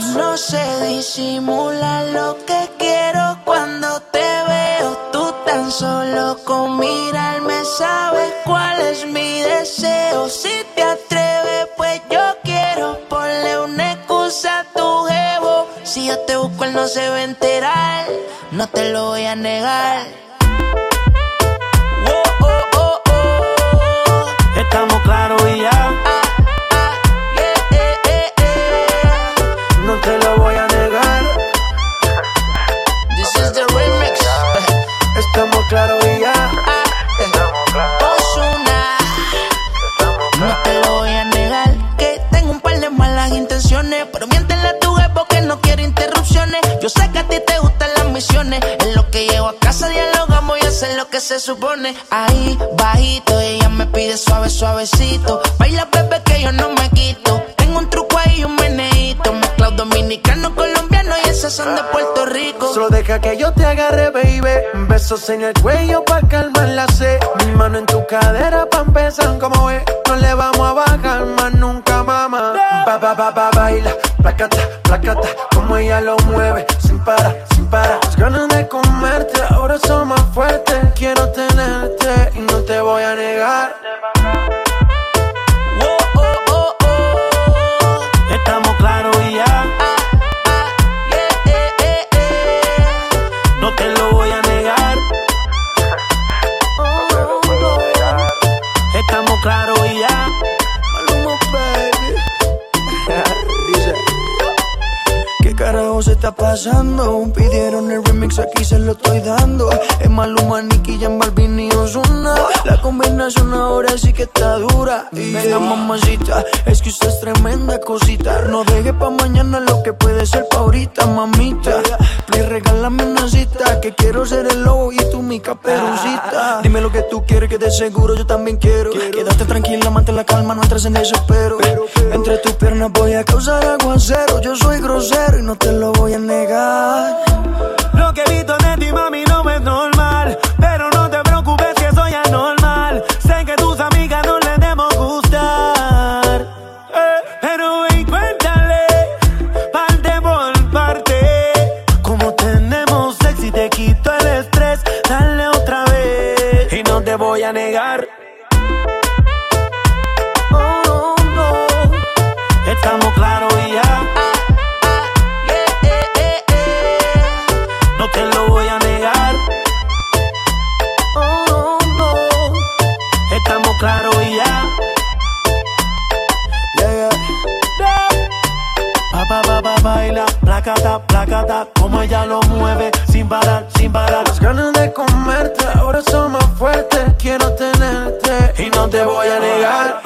No se disimula lo que quiero cuando te veo. Tú tan solo con mirarme sabes cuál es mi deseo. Si te atreves, pues yo quiero ponle una excusa a tu jevo. Si yo te busco, él no se va a enterar. No te lo voy a negar. Claros y ya. Ozuna. No te lo voy a negar que tengo un par de malas intenciones, pero miéntele a tu jefe que no quiere interrupciones. Yo sé que a ti te gustan las misiones, en lo que llego a casa dialogamos y hacer lo que se supone. Ahí bajito ella me pide suave suavecito, baila bebé que yo no me quito. Tengo un truco ahí y un meneíto, mezclado dominicano colombiano y esas son de Puerto Rico. Solo deja que yo te. Besos en el cuello pa' calmar la sed. Mi mano en tu cadera pa' empezar como es. No le vamos a bajar más nunca, mamá. Pa, pa, pa, pa, baila. Placata, placata. Como ella lo mueve. Sin parar, sin parar. Las ganas de comerte ahora son Claros y ya. Maluma, baby. Dice. ¿Qué carajo se está pasando? Pidieron el remix, aquí se lo estoy dando. Es Maluma, Nicky, Jan Balvin y Ozuna. La combinación ahora sí que está dura. Y Venga, mamacita, es que usted es tremenda cosita. No deje pa' mañana lo que puede ser pa' ahorita, mamita. Regálame una cita, que quiero ser el lobo y tú mi caperucita. Dime lo que tú quieres, que de seguro yo también quiero. Quédate tranquila, mantén la calma, no entres en desespero. Entre tus piernas voy a causar aguacero. Yo soy grosero y no te lo voy a negar. Lo que he visto negar. Placata, como ella lo mueve, sin parar, sin parar. Las ganas de comerte ahora son más fuertes. Quiero tenerte y no te voy a negar.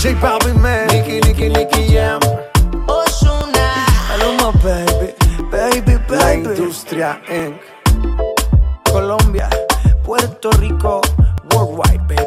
J Balvin, man. Nicky, Nicky, Nicky, Jam. Ozuna. Maluma, baby, baby, baby. La industria Inc. Colombia, Puerto Rico, worldwide, baby.